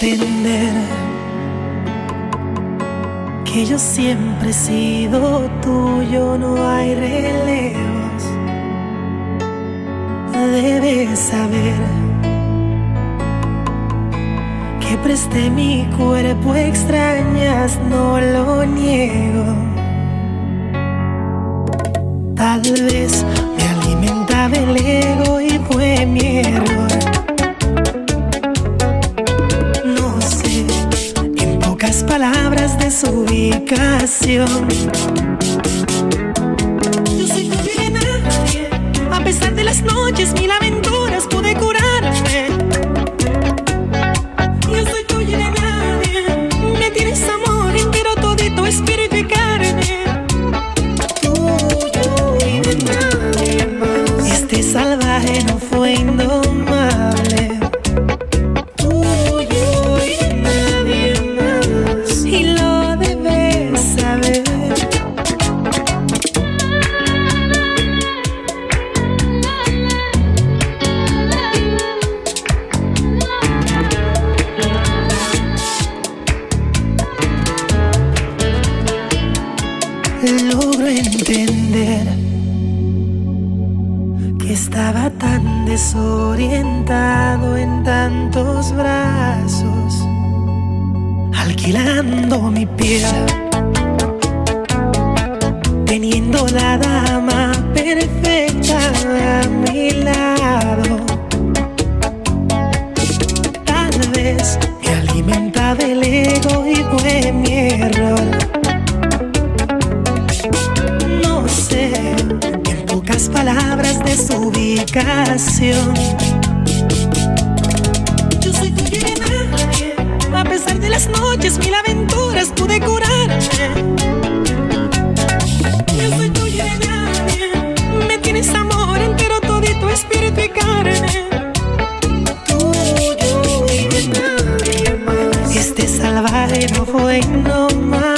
Entender que yo siempre he sido tuyo, no hay relevos. Debes saber que presté mi cuerpo, extrañas, no lo niego. Tal vez me alimentaba el palabras de su ubicación. Yo soy de nadie, a pesar de las noches, mil aventuras pude curarme. Yo soy tuyo y de nadie, me tienes amor entero, todito espíritu y carne. Tuyo y de nadie más. Este salvaje no fue indomable. Logro entender que estaba tan desorientado en tantos brazos, alquilando mi piel, teniendo la dama perfecta a mi lado. Tal vez me alimentaba el ego y fue mi error. Palabras de su ubicación. Yo soy nadie, a pesar de las noches, mil aventuras pude curarme. Yo soy de nadie, me tienes amor entero, todito espíritu y carne. Tuyo y de nadie más. Este salvaje no fue indomable